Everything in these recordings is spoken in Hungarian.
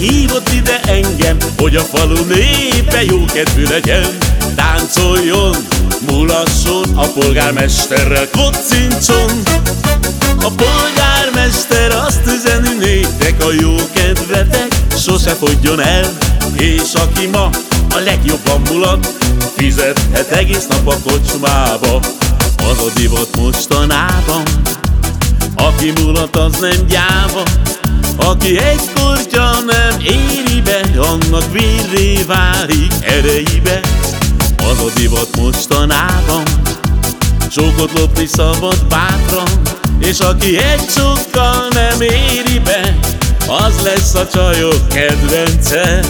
hívott ide engem, hogy a falu népe jó kedvű legyen. Táncoljon, mulasson, a polgármesterrel kocincson. A polgármester azt üzeni néktek, a jó kedvetek sose fogjon el, és aki ma a legjobban mulat, fizethet egész nap a kocsmába. Az a divat mostanában, aki mulat az nem gyáva, aki egy kortya nem éri be, annak vérré válik erejébe. Az a divat mostanában, Csókot lopni szabad bátran, és aki egy sokkal nem éri be, az lesz a csajok kedvence.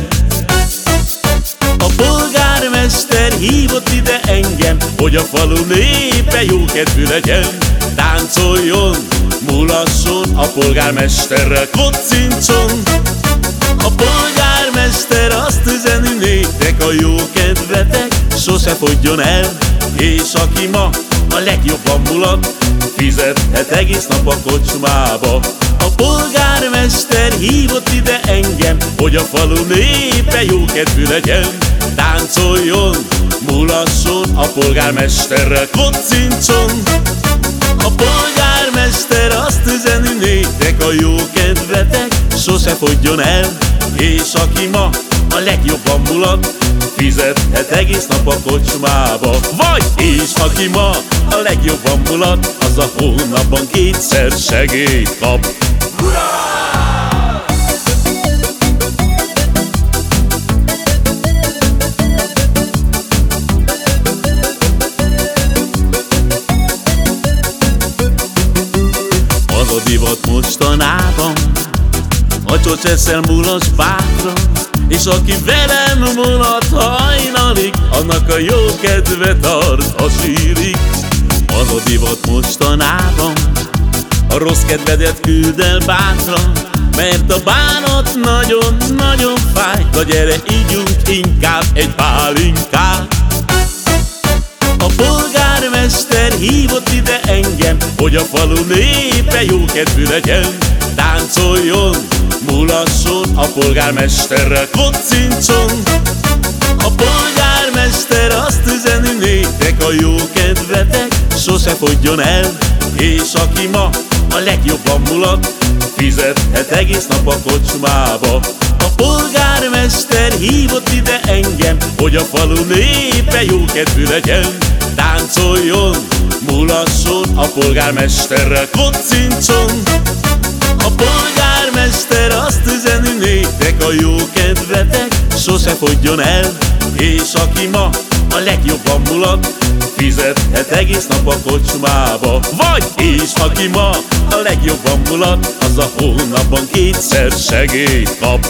A polgármester hívott ide engem, hogy a falu népe jó kedvű legyen. Táncoljon, mulasson, a polgármesterrel kocincson. A polgármester azt üzeni néktek, a jó kedvetek sose fogjon el, és aki ma a legjobban mulat, fizethet egész nap a kocsmába. A polgármester hívott ide engem, hogy a falu népe jó kedvű legyen. Táncoljon, mulasson, a polgármesterrel kocincson. A polgármester azt üzeni néktek, a jó kedvetek sose fogjon el, és aki ma a legjobban mulat, fizethet egész nap a kocsmába. Vagy, és aki ma a legjobban mulat, az a hónapban kétszer segélyt kap. Az divat mostanában, a csocs eszel mulas bátran, és aki velem mulat hajnalig, annak a jó kedve tart, a sírik. Az a divat mostanában, a rossz kedvedet küld el bátran, mert a bánat nagyon-nagyon fáj, na gyere, ígyunk inkább egy pálinkát. Polgármester hívott ide engem, hogy a falu népe jó kedvű legyen. Táncoljon, mulasson, a polgármesterrel kocincson. A polgármester azt üzeni néktek, a jó kedvetek sose fogjon el, és aki ma a legjobban mulat, fizethet egész nap a kocsmába. A polgármester hívott ide engem, hogy a falu népe jó kedvű legyen. Táncoljon, mulasson, a polgármesterrel kocincson. A polgármester azt üzeni néktek, a jó kedvetek sose fogjon el, és aki ma a legjobban mulat, fizethet egész nap a kocsmába. Vagy, és aki ma a legjobban mulat, az a hónapban kétszer segélyt kap.